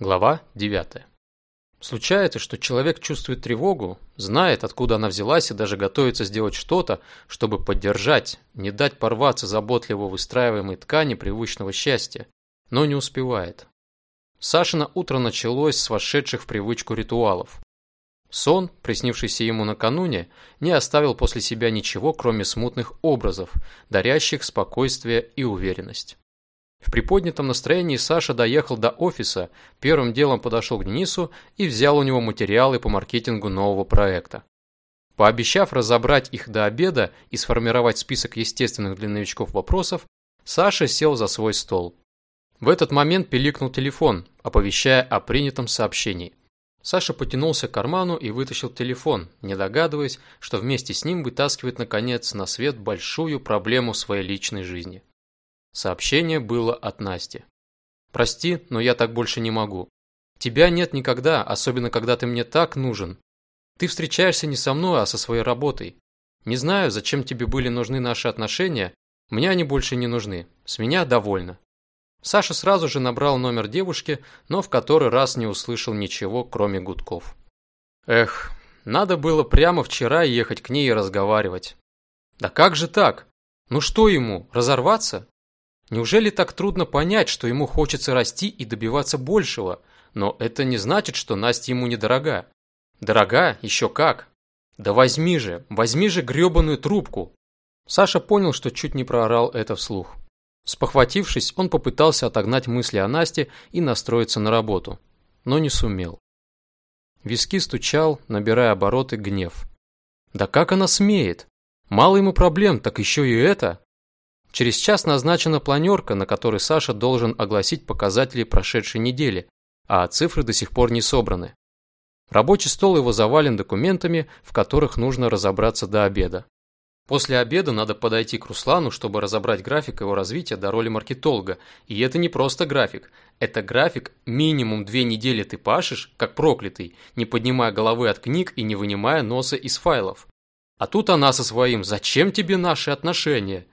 Глава 9. Случается, что человек чувствует тревогу, знает, откуда она взялась и даже готовится сделать что-то, чтобы поддержать, не дать порваться заботливо выстраиваемой ткани привычного счастья, но не успевает. Сашина утро началось с вошедших в привычку ритуалов. Сон, приснившийся ему накануне, не оставил после себя ничего, кроме смутных образов, дарящих спокойствие и уверенность. В приподнятом настроении Саша доехал до офиса, первым делом подошел к Денису и взял у него материалы по маркетингу нового проекта. Пообещав разобрать их до обеда и сформировать список естественных для новичков вопросов, Саша сел за свой стол. В этот момент пиликнул телефон, оповещая о принятом сообщении. Саша потянулся к карману и вытащил телефон, не догадываясь, что вместе с ним вытаскивает наконец на свет большую проблему своей личной жизни. Сообщение было от Насти. «Прости, но я так больше не могу. Тебя нет никогда, особенно когда ты мне так нужен. Ты встречаешься не со мной, а со своей работой. Не знаю, зачем тебе были нужны наши отношения, мне они больше не нужны. С меня довольно». Саша сразу же набрал номер девушки, но в который раз не услышал ничего, кроме гудков. Эх, надо было прямо вчера ехать к ней и разговаривать. Да как же так? Ну что ему, разорваться? Неужели так трудно понять, что ему хочется расти и добиваться большего? Но это не значит, что Настя ему недорога. Дорога? Еще как. Да возьми же, возьми же гребаную трубку. Саша понял, что чуть не проорал это вслух. Спохватившись, он попытался отогнать мысли о Насте и настроиться на работу, но не сумел. Виски стучал, набирая обороты, гнев. Да как она смеет? Мало ему проблем, так еще и это. Через час назначена планерка, на которой Саша должен огласить показатели прошедшей недели, а цифры до сих пор не собраны. Рабочий стол его завален документами, в которых нужно разобраться до обеда. После обеда надо подойти к Руслану, чтобы разобрать график его развития до роли маркетолога. И это не просто график. Это график минимум две недели ты пашешь, как проклятый, не поднимая головы от книг и не вынимая носа из файлов. А тут она со своим «Зачем тебе наши отношения?»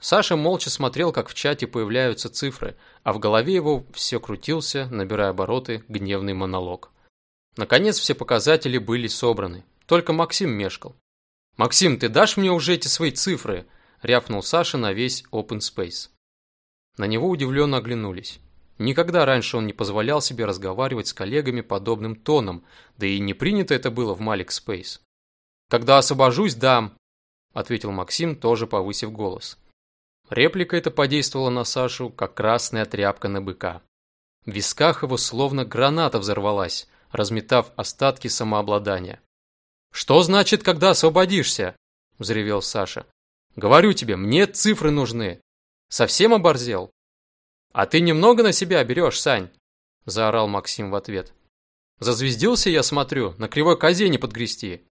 Саша молча смотрел, как в чате появляются цифры, а в голове его все крутился, набирая обороты, гневный монолог. Наконец все показатели были собраны. Только Максим мешкал. «Максим, ты дашь мне уже эти свои цифры?» – рявкнул Саша на весь open space. На него удивленно оглянулись. Никогда раньше он не позволял себе разговаривать с коллегами подобным тоном, да и не принято это было в Malik Space. «Когда освобожусь, дам», – ответил Максим, тоже повысив голос. Реплика эта подействовала на Сашу, как красная тряпка на быка. В висках его словно граната взорвалась, разметав остатки самообладания. «Что значит, когда освободишься?» – взревел Саша. «Говорю тебе, мне цифры нужны. Совсем оборзел?» «А ты немного на себя берешь, Сань?» – заорал Максим в ответ. «Зазвездился, я смотрю, на кривой козе не подгрести».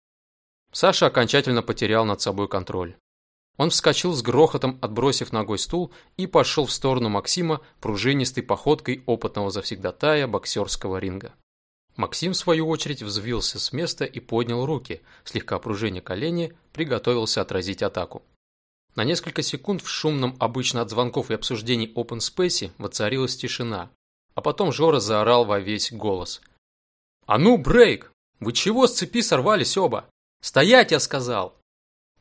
Саша окончательно потерял над собой контроль. Он вскочил с грохотом, отбросив ногой стул, и пошел в сторону Максима пружинистой походкой опытного завсегдатая боксерского ринга. Максим, в свою очередь, взвился с места и поднял руки, слегка пружиня колени, приготовился отразить атаку. На несколько секунд в шумном обычно от звонков и обсуждений open space воцарилась тишина, а потом Жора заорал во весь голос. «А ну, брейк! Вы чего с цепи сорвались оба? Стоять, я сказал!»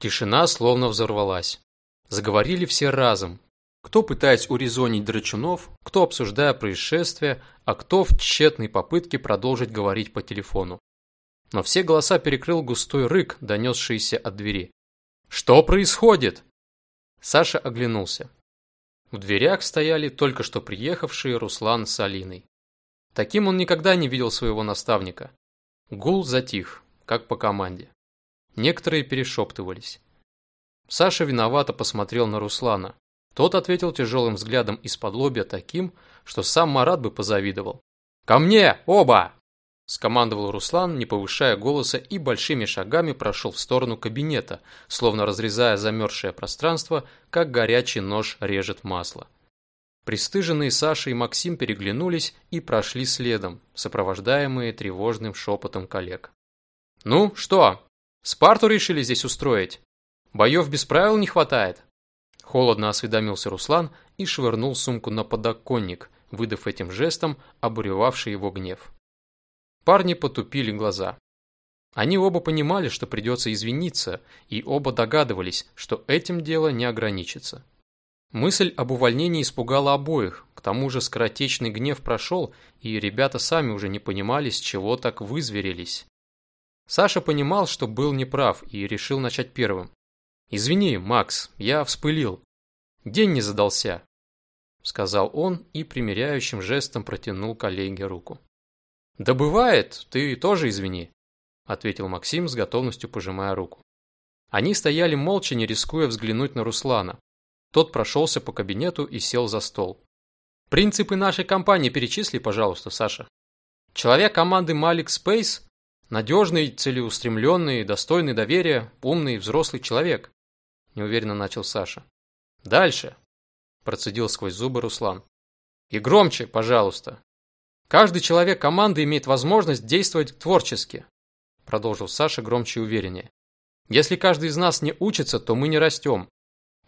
Тишина словно взорвалась. Заговорили все разом. Кто пытаясь урезонить драчунов, кто обсуждая происшествие, а кто в тщетной попытке продолжить говорить по телефону. Но все голоса перекрыл густой рык, донесшийся от двери. «Что происходит?» Саша оглянулся. В дверях стояли только что приехавшие Руслан с Алиной. Таким он никогда не видел своего наставника. Гул затих, как по команде. Некоторые перешептывались. Саша виновато посмотрел на Руслана. Тот ответил тяжелым взглядом из-под лобья таким, что сам Марат бы позавидовал. «Ко мне, оба!» Скомандовал Руслан, не повышая голоса, и большими шагами прошел в сторону кабинета, словно разрезая замерзшее пространство, как горячий нож режет масло. Пристыженные Саша и Максим переглянулись и прошли следом, сопровождаемые тревожным шепотом коллег. «Ну, что, Спарту решили здесь устроить? Боев без правил не хватает?» Холодно осведомился Руслан и швырнул сумку на подоконник, выдав этим жестом обуревавший его гнев. Парни потупили глаза. Они оба понимали, что придется извиниться, и оба догадывались, что этим дело не ограничится. Мысль об увольнении испугала обоих, к тому же скоротечный гнев прошел, и ребята сами уже не понимали, с чего так вызверились. Саша понимал, что был неправ, и решил начать первым. «Извини, Макс, я вспылил. День не задался», — сказал он и примиряющим жестом протянул коллеге руку. «Да бывает, ты тоже извини», — ответил Максим с готовностью пожимая руку. Они стояли молча, не рискуя взглянуть на Руслана. Тот прошелся по кабинету и сел за стол. «Принципы нашей компании перечисли, пожалуйста, Саша. Человек команды Malik Space – надежный, целеустремленный, достойный доверия, умный, взрослый человек», – неуверенно начал Саша. «Дальше», – процедил сквозь зубы Руслан. «И громче, пожалуйста. Каждый человек команды имеет возможность действовать творчески», – продолжил Саша громче и увереннее. «Если каждый из нас не учится, то мы не растем.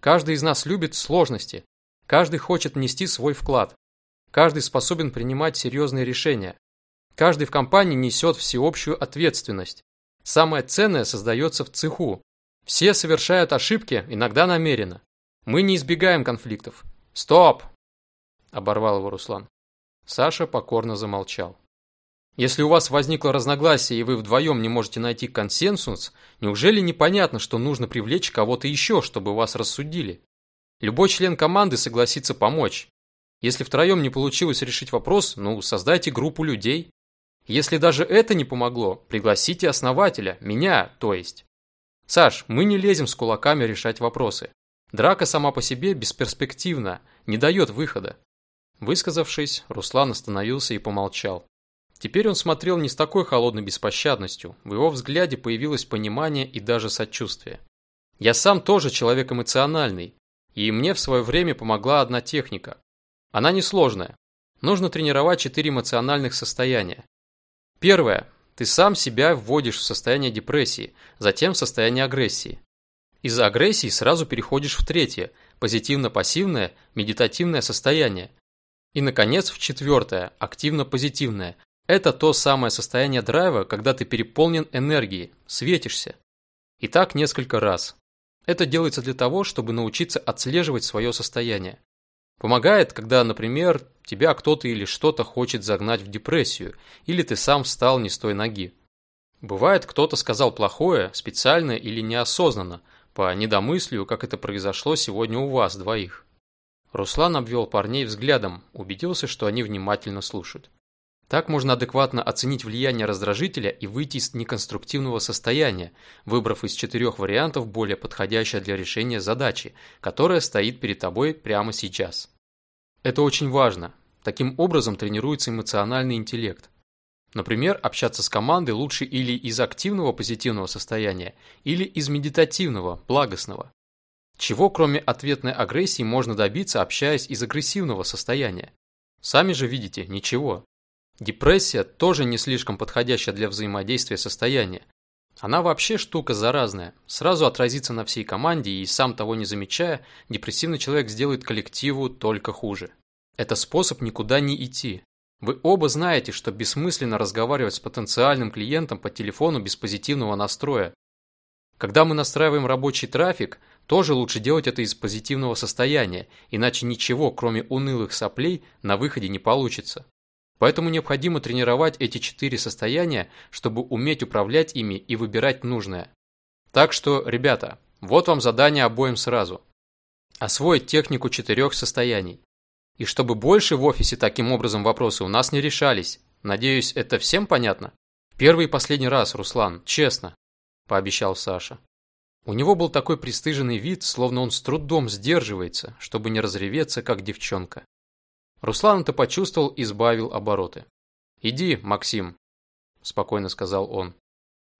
Каждый из нас любит сложности. Каждый хочет внести свой вклад. Каждый способен принимать серьезные решения. Каждый в компании несет всеобщую ответственность. Самое ценное создается в цеху. Все совершают ошибки, иногда намеренно. Мы не избегаем конфликтов. Стоп! Оборвал его Руслан. Саша покорно замолчал. Если у вас возникло разногласие и вы вдвоем не можете найти консенсус, неужели непонятно, что нужно привлечь кого-то еще, чтобы вас рассудили? Любой член команды согласится помочь. Если втроем не получилось решить вопрос, ну, создайте группу людей. Если даже это не помогло, пригласите основателя, меня, то есть. Саш, мы не лезем с кулаками решать вопросы. Драка сама по себе бесперспективна, не дает выхода. Высказавшись, Руслан остановился и помолчал. Теперь он смотрел не с такой холодной беспощадностью, в его взгляде появилось понимание и даже сочувствие. Я сам тоже человек эмоциональный, и мне в свое время помогла одна техника. Она несложная. Нужно тренировать четыре эмоциональных состояния. Первое. Ты сам себя вводишь в состояние депрессии, затем в состояние агрессии. Из агрессии сразу переходишь в третье, позитивно-пассивное, медитативное состояние. И, наконец, в четвертое, активно-позитивное, это то самое состояние драйва, когда ты переполнен энергией, светишься. И так несколько раз. Это делается для того, чтобы научиться отслеживать свое состояние. Помогает, когда, например, тебя кто-то или что-то хочет загнать в депрессию, или ты сам встал не с той ноги. Бывает, кто-то сказал плохое, специально или неосознанно, по недомыслию, как это произошло сегодня у вас двоих. Руслан обвел парней взглядом, убедился, что они внимательно слушают. Так можно адекватно оценить влияние раздражителя и выйти из неконструктивного состояния, выбрав из четырех вариантов более подходящее для решения задачи, которая стоит перед тобой прямо сейчас. Это очень важно. Таким образом тренируется эмоциональный интеллект. Например, общаться с командой лучше или из активного позитивного состояния, или из медитативного, благостного. Чего кроме ответной агрессии можно добиться, общаясь из агрессивного состояния? Сами же видите, ничего. Депрессия тоже не слишком подходящее для взаимодействия состояние. Она вообще штука заразная. Сразу отразится на всей команде и, сам того не замечая, депрессивный человек сделает коллективу только хуже. Это способ никуда не идти. Вы оба знаете, что бессмысленно разговаривать с потенциальным клиентом по телефону без позитивного настроя. Когда мы настраиваем рабочий трафик, тоже лучше делать это из позитивного состояния, иначе ничего, кроме унылых соплей, на выходе не получится. Поэтому необходимо тренировать эти четыре состояния, чтобы уметь управлять ими и выбирать нужное. Так что, ребята, вот вам задание обоим сразу. Освоить технику четырех состояний. И чтобы больше в офисе таким образом вопросы у нас не решались. Надеюсь, это всем понятно? Первый и последний раз, Руслан, честно, пообещал Саша. У него был такой пристыженный вид, словно он с трудом сдерживается, чтобы не разреветься, как девчонка. Руслан это почувствовал и сбавил обороты. «Иди, Максим», – спокойно сказал он.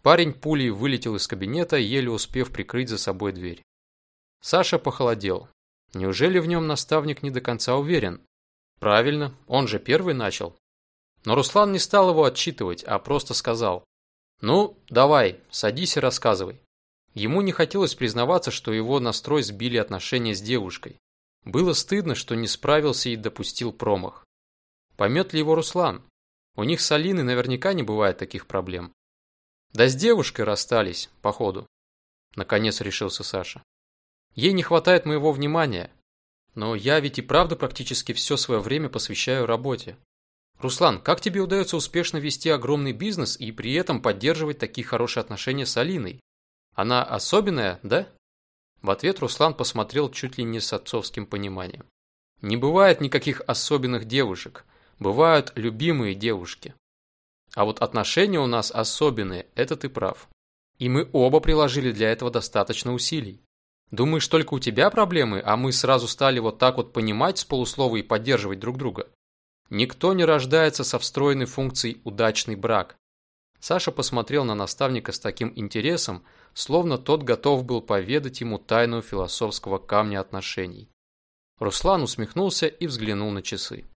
Парень пулей вылетел из кабинета, еле успев прикрыть за собой дверь. Саша похолодел. Неужели в нем наставник не до конца уверен? Правильно, он же первый начал. Но Руслан не стал его отчитывать, а просто сказал. «Ну, давай, садись и рассказывай». Ему не хотелось признаваться, что его настрой сбили отношения с девушкой. Было стыдно, что не справился и допустил промах. Поймет ли его Руслан? У них с Алиной наверняка не бывает таких проблем. Да с девушкой расстались, походу. Наконец решился Саша. Ей не хватает моего внимания. Но я ведь и правда практически все свое время посвящаю работе. Руслан, как тебе удается успешно вести огромный бизнес и при этом поддерживать такие хорошие отношения с Алиной? Она особенная, да? В ответ Руслан посмотрел чуть ли не с отцовским пониманием. Не бывает никаких особенных девушек. Бывают любимые девушки. А вот отношения у нас особенные, это ты прав. И мы оба приложили для этого достаточно усилий. Думаешь, только у тебя проблемы, а мы сразу стали вот так вот понимать с полуслова и поддерживать друг друга? Никто не рождается со встроенной функцией «удачный брак». Саша посмотрел на наставника с таким интересом, словно тот готов был поведать ему тайну философского камня отношений. Руслан усмехнулся и взглянул на часы.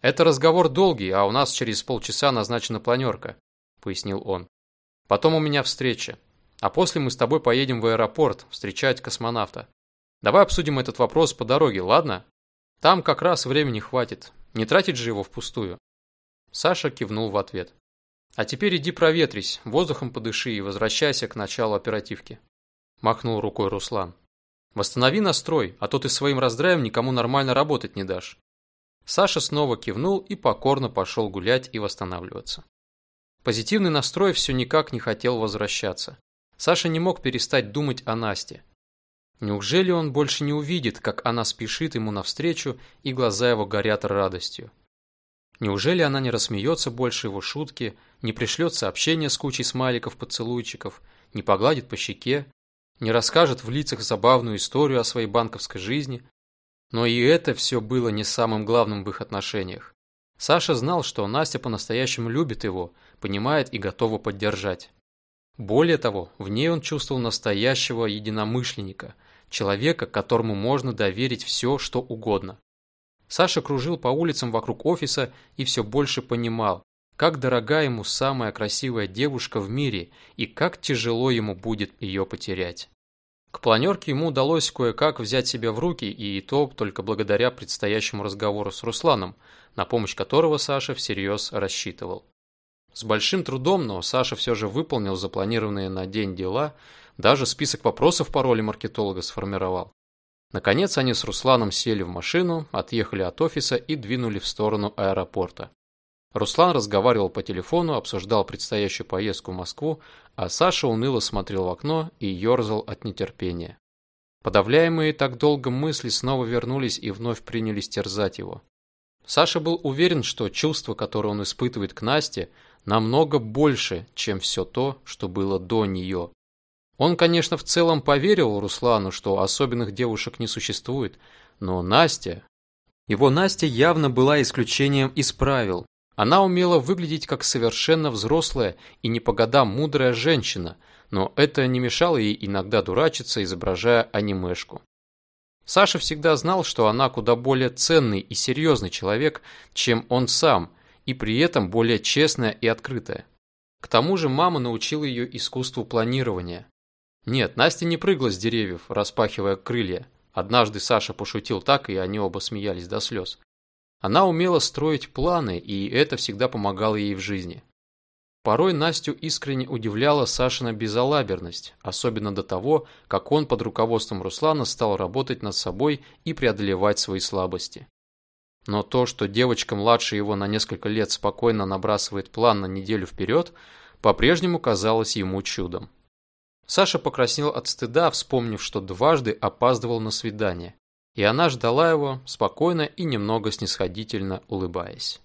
«Это разговор долгий, а у нас через полчаса назначена планерка», – пояснил он. «Потом у меня встреча. А после мы с тобой поедем в аэропорт встречать космонавта. Давай обсудим этот вопрос по дороге, ладно? Там как раз времени хватит. Не тратить же его впустую. Саша кивнул в ответ. А теперь иди проветрись, воздухом подыши и возвращайся к началу оперативки. Махнул рукой Руслан. Восстанови настрой, а то ты своим раздраем никому нормально работать не дашь. Саша снова кивнул и покорно пошел гулять и восстанавливаться. Позитивный настрой все никак не хотел возвращаться. Саша не мог перестать думать о Насте. Неужели он больше не увидит, как она спешит ему навстречу, и глаза его горят радостью? Неужели она не рассмеется больше его шутки, не пришлет сообщение с кучей смайликов-поцелуйчиков, не погладит по щеке, не расскажет в лицах забавную историю о своей банковской жизни? Но и это все было не самым главным в их отношениях. Саша знал, что Настя по-настоящему любит его, понимает и готова поддержать. Более того, в ней он чувствовал настоящего единомышленника, человека, которому можно доверить все, что угодно. Саша кружил по улицам вокруг офиса и все больше понимал, как дорога ему самая красивая девушка в мире и как тяжело ему будет ее потерять. К планерке ему удалось кое-как взять себя в руки, и то только благодаря предстоящему разговору с Русланом, на помощь которого Саша всерьез рассчитывал. С большим трудом, но Саша все же выполнил запланированные на день дела, даже список вопросов по роли маркетолога сформировал. Наконец они с Русланом сели в машину, отъехали от офиса и двинули в сторону аэропорта. Руслан разговаривал по телефону, обсуждал предстоящую поездку в Москву, а Саша уныло смотрел в окно и ерзал от нетерпения. Подавляемые так долго мысли снова вернулись и вновь принялись терзать его. Саша был уверен, что чувство, которое он испытывает к Насте, намного больше, чем все то, что было до нее. Он, конечно, в целом поверил Руслану, что особенных девушек не существует, но Настя... Его Настя явно была исключением из правил. Она умела выглядеть как совершенно взрослая и не по годам мудрая женщина, но это не мешало ей иногда дурачиться, изображая анимешку. Саша всегда знал, что она куда более ценный и серьезный человек, чем он сам, и при этом более честная и открытая. К тому же мама научила ее искусству планирования. Нет, Настя не прыгала с деревьев, распахивая крылья. Однажды Саша пошутил так, и они оба смеялись до слез. Она умела строить планы, и это всегда помогало ей в жизни. Порой Настю искренне удивляла Сашина безалаберность, особенно до того, как он под руководством Руслана стал работать над собой и преодолевать свои слабости. Но то, что девочка младше его на несколько лет спокойно набрасывает план на неделю вперед, по-прежнему казалось ему чудом. Саша покраснел от стыда, вспомнив, что дважды опаздывал на свидание, и она ждала его, спокойно и немного снисходительно улыбаясь.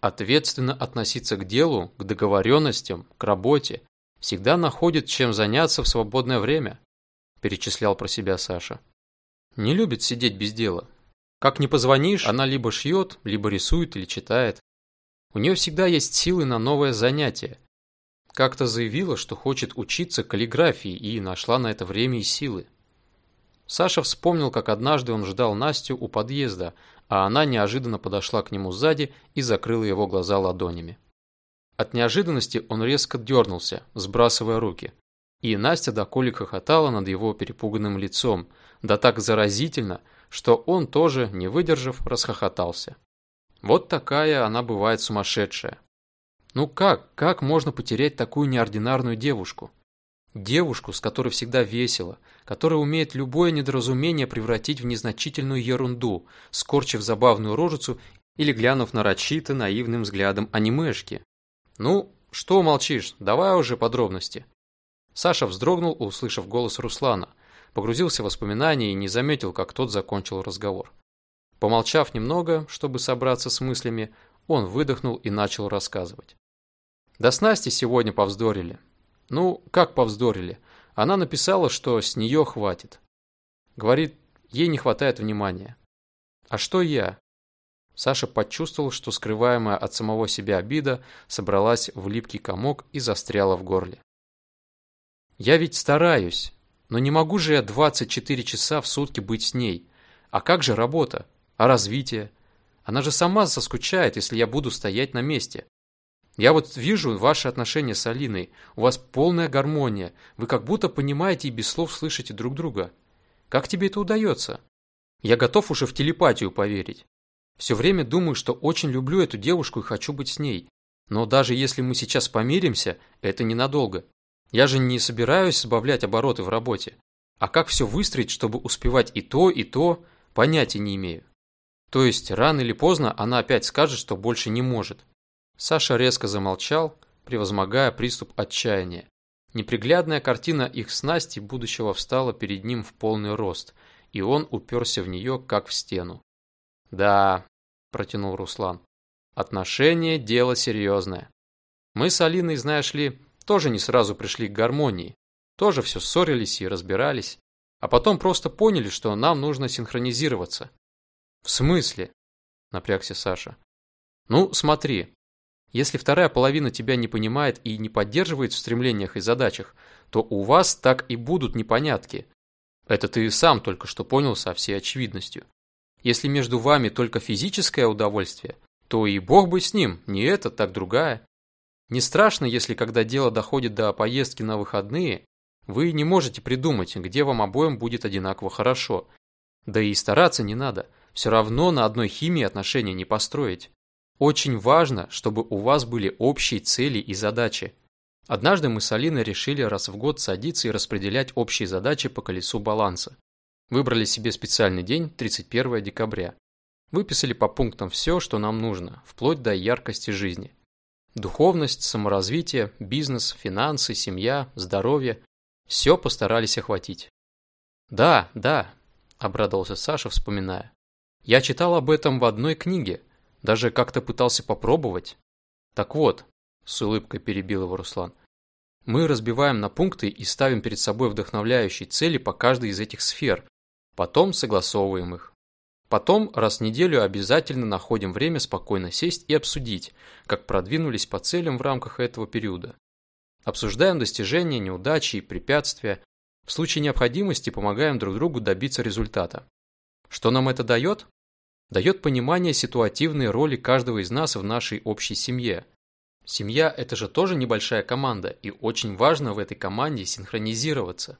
Ответственно относиться к делу, к договоренностям, к работе, всегда находит чем заняться в свободное время, перечислял про себя Саша. Не любит сидеть без дела, как не позвонишь, она либо шьет, либо рисует или читает. У нее всегда есть силы на новое занятие. Как-то заявила, что хочет учиться каллиграфии и нашла на это время и силы. Саша вспомнил, как однажды он ждал Настю у подъезда, а она неожиданно подошла к нему сзади и закрыла его глаза ладонями. От неожиданности он резко дернулся, сбрасывая руки. И Настя до коли хохотала над его перепуганным лицом, да так заразительно, что он тоже, не выдержав, расхохотался. Вот такая она бывает сумасшедшая. Ну как, как можно потерять такую неординарную девушку? Девушку, с которой всегда весело, которая умеет любое недоразумение превратить в незначительную ерунду, скорчив забавную рожицу или глянув нарочито наивным взглядом анимешки. Ну, что молчишь, давай уже подробности. Саша вздрогнул, услышав голос Руслана, погрузился в воспоминания и не заметил, как тот закончил разговор. Помолчав немного, чтобы собраться с мыслями, он выдохнул и начал рассказывать. Да с Настей сегодня повздорили. Ну, как повздорили? Она написала, что с нее хватит. Говорит, ей не хватает внимания. А что я? Саша почувствовал, что скрываемая от самого себя обида собралась в липкий комок и застряла в горле. Я ведь стараюсь, но не могу же я 24 часа в сутки быть с ней. А как же работа? А развитие? Она же сама заскучает, если я буду стоять на месте. Я вот вижу ваши отношения с Алиной. У вас полная гармония. Вы как будто понимаете и без слов слышите друг друга. Как тебе это удается? Я готов уже в телепатию поверить. Все время думаю, что очень люблю эту девушку и хочу быть с ней. Но даже если мы сейчас помиримся, это ненадолго. Я же не собираюсь сбавлять обороты в работе. А как все выстроить, чтобы успевать и то, и то, понятия не имею. То есть, рано или поздно она опять скажет, что больше не может. Саша резко замолчал, превозмогая приступ отчаяния. Неприглядная картина их с Настей будущего встала перед ним в полный рост, и он уперся в нее, как в стену. «Да», – протянул Руслан, – «отношения – дело серьезное. Мы с Алиной, знаешь ли, тоже не сразу пришли к гармонии, тоже все ссорились и разбирались, а потом просто поняли, что нам нужно синхронизироваться». «В смысле?» – напрягся Саша. «Ну, смотри, если вторая половина тебя не понимает и не поддерживает в стремлениях и задачах, то у вас так и будут непонятки. Это ты сам только что понял со всей очевидностью. Если между вами только физическое удовольствие, то и бог бы с ним, не это, так другая. Не страшно, если когда дело доходит до поездки на выходные, вы не можете придумать, где вам обоим будет одинаково хорошо. Да и стараться не надо, все равно на одной химии отношения не построить. Очень важно, чтобы у вас были общие цели и задачи. Однажды мы с Алиной решили раз в год садиться и распределять общие задачи по колесу баланса. Выбрали себе специальный день, 31 декабря. Выписали по пунктам все, что нам нужно, вплоть до яркости жизни. Духовность, саморазвитие, бизнес, финансы, семья, здоровье – все постарались охватить. «Да, да», – обрадовался Саша, вспоминая. «Я читал об этом в одной книге, даже как-то пытался попробовать. Так вот, с улыбкой перебил его Руслан, мы разбиваем на пункты и ставим перед собой вдохновляющие цели по каждой из этих сфер, потом согласовываем их. Потом раз в неделю обязательно находим время спокойно сесть и обсудить, как продвинулись по целям в рамках этого периода. Обсуждаем достижения, неудачи и препятствия. В случае необходимости помогаем друг другу добиться результата. Что нам это дает? Дает понимание ситуативной роли каждого из нас в нашей общей семье. Семья – это же тоже небольшая команда, и очень важно в этой команде синхронизироваться.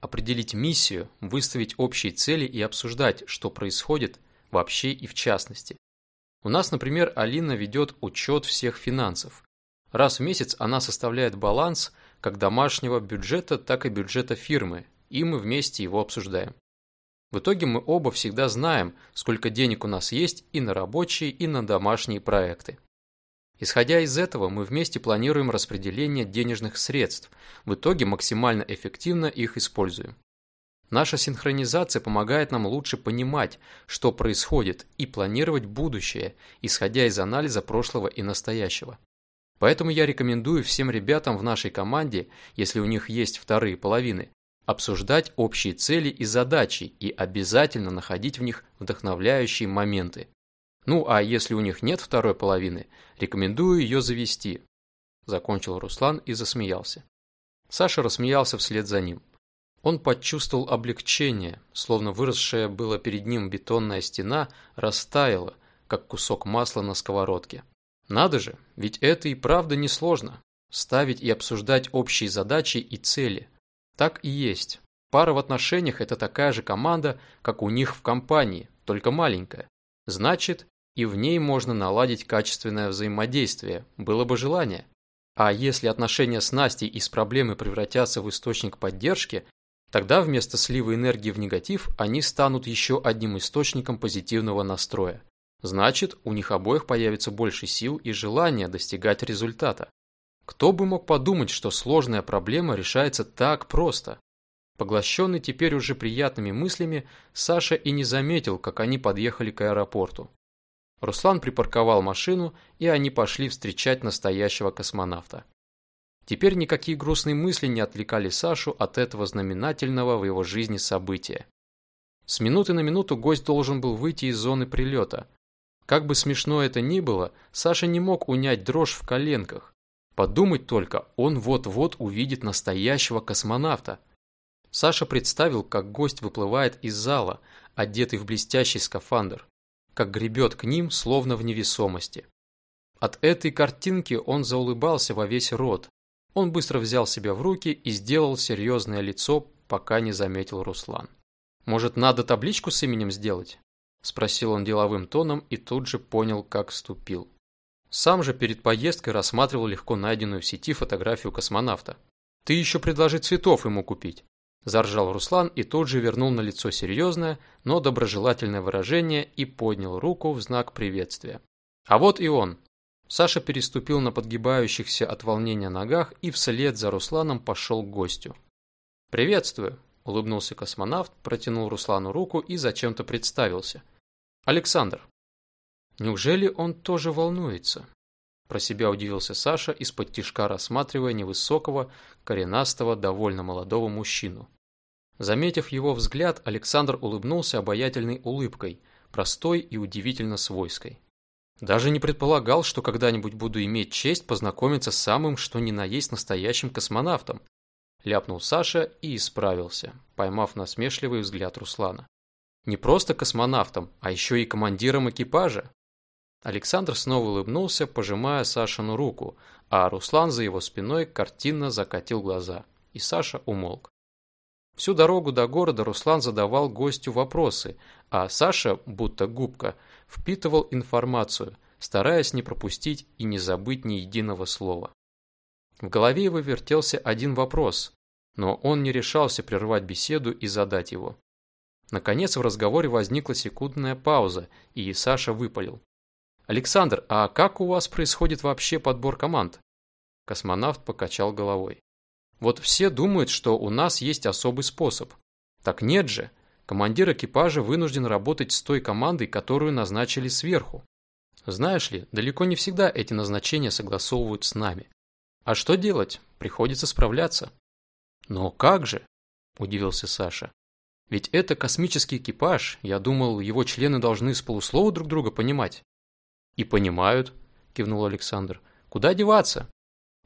Определить миссию, выставить общие цели и обсуждать, что происходит вообще и в частности. У нас, например, Алина ведет учет всех финансов. Раз в месяц она составляет баланс как домашнего бюджета, так и бюджета фирмы, и мы вместе его обсуждаем. В итоге мы оба всегда знаем, сколько денег у нас есть и на рабочие, и на домашние проекты. Исходя из этого, мы вместе планируем распределение денежных средств, в итоге максимально эффективно их используем. Наша синхронизация помогает нам лучше понимать, что происходит, и планировать будущее, исходя из анализа прошлого и настоящего. Поэтому я рекомендую всем ребятам в нашей команде, если у них есть вторые половины, обсуждать общие цели и задачи и обязательно находить в них вдохновляющие моменты. Ну а если у них нет второй половины, рекомендую ее завести. Закончил Руслан и засмеялся. Саша рассмеялся вслед за ним. Он почувствовал облегчение, словно выросшая была перед ним бетонная стена растаяла, как кусок масла на сковородке. Надо же, ведь это и правда несложно. Ставить и обсуждать общие задачи и цели, так и есть. Пара в отношениях – это такая же команда, как у них в компании, только маленькая. Значит, и в ней можно наладить качественное взаимодействие, было бы желание. А если отношения с Настей из проблемы превратятся в источник поддержки, тогда вместо слива энергии в негатив они станут еще одним источником позитивного настроя. Значит, у них обоих появится больше сил и желания достигать результата. Кто бы мог подумать, что сложная проблема решается так просто? Поглощенный теперь уже приятными мыслями, Саша и не заметил, как они подъехали к аэропорту. Руслан припарковал машину, и они пошли встречать настоящего космонавта. Теперь никакие грустные мысли не отвлекали Сашу от этого знаменательного в его жизни события. С минуты на минуту гость должен был выйти из зоны прилета. Как бы смешно это ни было, Саша не мог унять дрожь в коленках. Подумать только, он вот-вот увидит настоящего космонавта. Саша представил, как гость выплывает из зала, одетый в блестящий скафандр как гребет к ним, словно в невесомости. От этой картинки он заулыбался во весь рот. Он быстро взял себя в руки и сделал серьезное лицо, пока не заметил Руслан. «Может, надо табличку с именем сделать?» Спросил он деловым тоном и тут же понял, как вступил. Сам же перед поездкой рассматривал легко найденную в сети фотографию космонавта. «Ты еще предложи цветов ему купить», Заржал Руслан и тут же вернул на лицо серьезное, но доброжелательное выражение и поднял руку в знак приветствия. А вот и он. Саша переступил на подгибающихся от волнения ногах и вслед за Русланом пошел к гостю. «Приветствую», – улыбнулся космонавт, протянул Руслану руку и зачем-то представился. «Александр». Неужели он тоже волнуется? Про себя удивился Саша, из-под тишка рассматривая невысокого, коренастого, довольно молодого мужчину. Заметив его взгляд, Александр улыбнулся обаятельной улыбкой, простой и удивительно свойской. Даже не предполагал, что когда-нибудь буду иметь честь познакомиться с самым, что ни на есть настоящим космонавтом. Ляпнул Саша и исправился, поймав насмешливый взгляд Руслана. Не просто космонавтом, а еще и командиром экипажа. Александр снова улыбнулся, пожимая Сашину руку, а Руслан за его спиной картинно закатил глаза, и Саша умолк. Всю дорогу до города Руслан задавал гостю вопросы, а Саша, будто губка, впитывал информацию, стараясь не пропустить и не забыть ни единого слова. В голове его вертелся один вопрос, но он не решался прервать беседу и задать его. Наконец в разговоре возникла секундная пауза, и Саша выпалил. «Александр, а как у вас происходит вообще подбор команд?» Космонавт покачал головой. «Вот все думают, что у нас есть особый способ. Так нет же. Командир экипажа вынужден работать с той командой, которую назначили сверху. Знаешь ли, далеко не всегда эти назначения согласовывают с нами. А что делать? Приходится справляться». «Но как же?» – удивился Саша. «Ведь это космический экипаж, я думал, его члены должны с полуслова друг друга понимать». «И понимают», – кивнул Александр. «Куда деваться?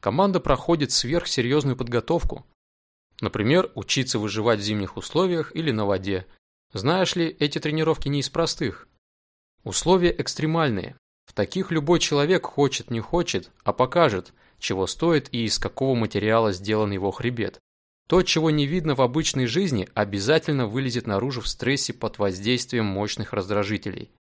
Команда проходит сверхсерьезную подготовку. Например, учиться выживать в зимних условиях или на воде. Знаешь ли, эти тренировки не из простых. Условия экстремальные. В таких любой человек хочет, не хочет, а покажет, чего стоит и из какого материала сделан его хребет. То, чего не видно в обычной жизни, обязательно вылезет наружу в стрессе под воздействием мощных раздражителей.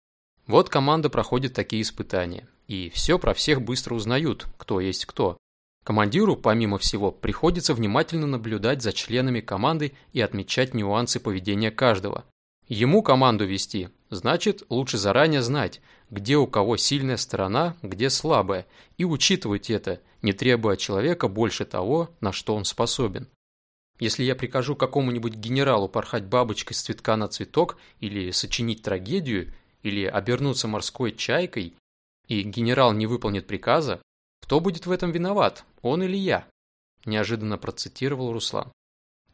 Вот команда проходит такие испытания. И все про всех быстро узнают, кто есть кто. Командиру, помимо всего, приходится внимательно наблюдать за членами команды и отмечать нюансы поведения каждого. Ему команду вести, значит, лучше заранее знать, где у кого сильная сторона, где слабая, и учитывать это, не требуя от человека больше того, на что он способен. Если я прикажу какому-нибудь генералу порхать бабочкой с цветка на цветок или сочинить трагедию, или обернуться морской чайкой, и генерал не выполнит приказа, кто будет в этом виноват, он или я? Неожиданно процитировал Руслан.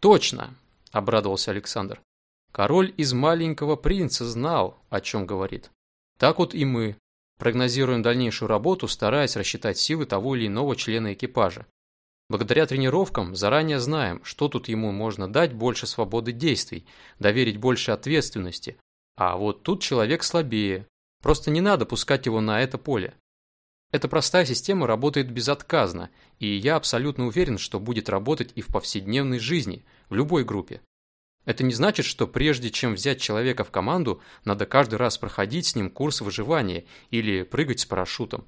Точно, обрадовался Александр. Король из маленького принца знал, о чем говорит. Так вот и мы. Прогнозируем дальнейшую работу, стараясь рассчитать силы того или иного члена экипажа. Благодаря тренировкам заранее знаем, что тут ему можно дать больше свободы действий, доверить больше ответственности, а вот тут человек слабее. Просто не надо пускать его на это поле. Эта простая система работает безотказно, и я абсолютно уверен, что будет работать и в повседневной жизни, в любой группе. Это не значит, что прежде чем взять человека в команду, надо каждый раз проходить с ним курс выживания или прыгать с парашютом.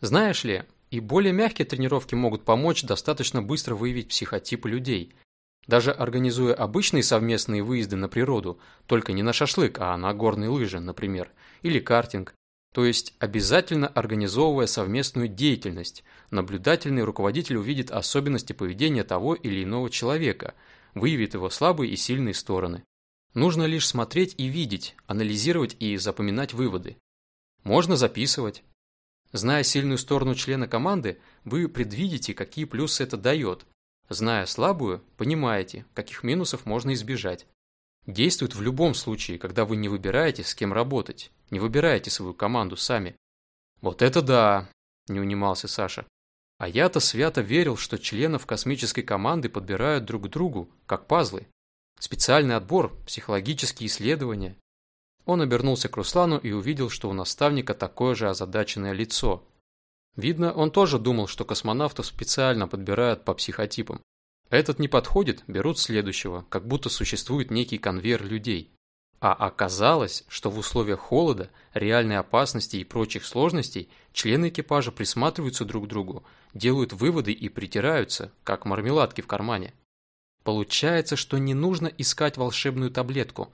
Знаешь ли, и более мягкие тренировки могут помочь достаточно быстро выявить психотипы людей. Даже организуя обычные совместные выезды на природу, только не на шашлык, а на горные лыжи, например, или картинг, то есть обязательно организовывая совместную деятельность, наблюдательный руководитель увидит особенности поведения того или иного человека, выявит его слабые и сильные стороны. Нужно лишь смотреть и видеть, анализировать и запоминать выводы. Можно записывать. Зная сильную сторону члена команды, вы предвидите, какие плюсы это дает. Зная слабую, понимаете, каких минусов можно избежать. Действует в любом случае, когда вы не выбираете, с кем работать, не выбираете свою команду сами. Вот это да, не унимался Саша. А я-то свято верил, что членов космической команды подбирают друг к другу, как пазлы. Специальный отбор, психологические исследования. Он обернулся к Руслану и увидел, что у наставника такое же озадаченное лицо. Видно, он тоже думал, что космонавтов специально подбирают по психотипам. Этот не подходит, берут следующего, как будто существует некий конвейер людей. А оказалось, что в условиях холода, реальной опасности и прочих сложностей члены экипажа присматриваются друг к другу, делают выводы и притираются, как мармеладки в кармане. Получается, что не нужно искать волшебную таблетку,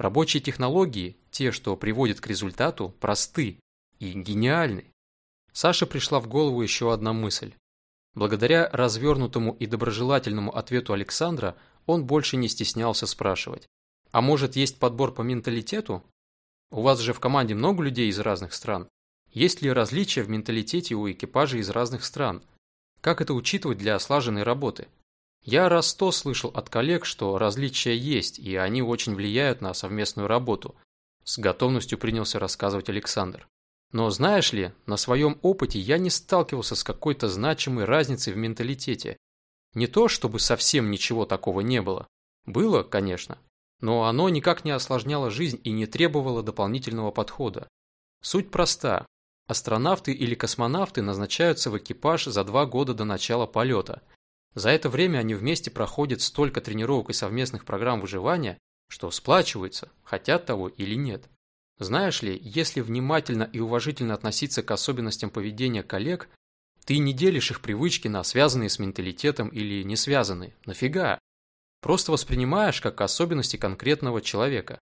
Рабочие технологии, те, что приводят к результату, просты и гениальны. Саше пришла в голову еще одна мысль. Благодаря развернутому и доброжелательному ответу Александра он больше не стеснялся спрашивать. А может есть подбор по менталитету? У вас же в команде много людей из разных стран. Есть ли различия в менталитете у экипажа из разных стран? Как это учитывать для слаженной работы? Я раз сто слышал от коллег, что различия есть, и они очень влияют на совместную работу. С готовностью принялся рассказывать Александр. Но знаешь ли, на своем опыте я не сталкивался с какой-то значимой разницей в менталитете. Не то, чтобы совсем ничего такого не было. Было, конечно. Но оно никак не осложняло жизнь и не требовало дополнительного подхода. Суть проста. Астронавты или космонавты назначаются в экипаж за два года до начала полета – за это время они вместе проходят столько тренировок и совместных программ выживания, что сплачиваются, хотят того или нет. Знаешь ли, если внимательно и уважительно относиться к особенностям поведения коллег, ты не делишь их привычки на связанные с менталитетом или не связанные. Нафига? Просто воспринимаешь как особенности конкретного человека.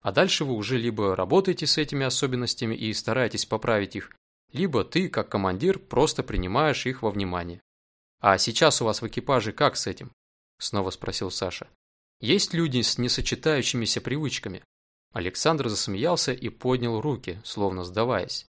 А дальше вы уже либо работаете с этими особенностями и стараетесь поправить их, либо ты, как командир, просто принимаешь их во внимание. «А сейчас у вас в экипаже как с этим?» – снова спросил Саша. «Есть люди с несочетающимися привычками?» Александр засмеялся и поднял руки, словно сдаваясь.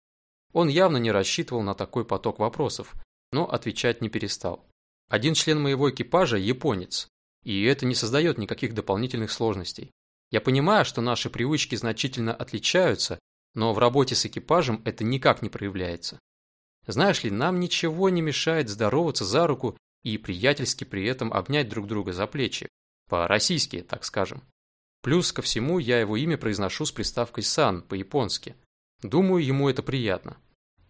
Он явно не рассчитывал на такой поток вопросов, но отвечать не перестал. Один член моего экипажа – японец, и это не создает никаких дополнительных сложностей. Я понимаю, что наши привычки значительно отличаются, но в работе с экипажем это никак не проявляется. Знаешь ли, нам ничего не мешает здороваться за руку и приятельски при этом обнять друг друга за плечи. По-российски, так скажем. Плюс ко всему я его имя произношу с приставкой «сан» по-японски. Думаю, ему это приятно.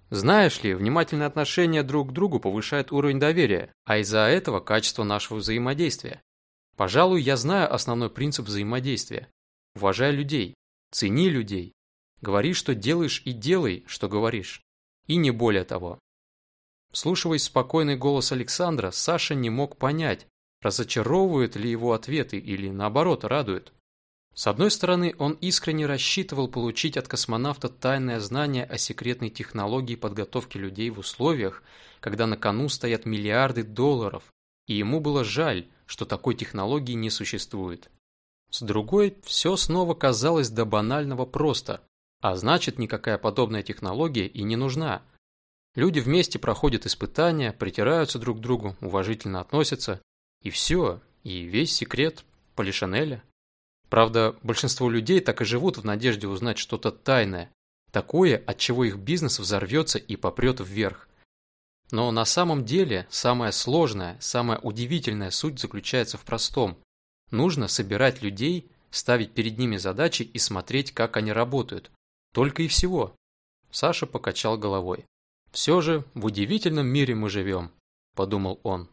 Знаешь ли, внимательное отношение друг к другу повышает уровень доверия, а из-за этого качество нашего взаимодействия. Пожалуй, я знаю основной принцип взаимодействия. Уважай людей, цени людей. Говори, что делаешь и делай, что говоришь. И не более того. Слушаясь спокойный голос Александра, Саша не мог понять, разочаровывают ли его ответы или, наоборот, радуют. С одной стороны, он искренне рассчитывал получить от космонавта тайное знание о секретной технологии подготовки людей в условиях, когда на кону стоят миллиарды долларов, и ему было жаль, что такой технологии не существует. С другой, все снова казалось до банального просто, а значит, никакая подобная технология и не нужна. Люди вместе проходят испытания, притираются друг к другу, уважительно относятся. И все, и весь секрет Полишанеля. Правда, большинство людей так и живут в надежде узнать что-то тайное, такое, от чего их бизнес взорвется и попрет вверх. Но на самом деле самая сложная, самая удивительная суть заключается в простом. Нужно собирать людей, ставить перед ними задачи и смотреть, как они работают, только и всего. Саша покачал головой. Все же в удивительном мире мы живем, подумал он.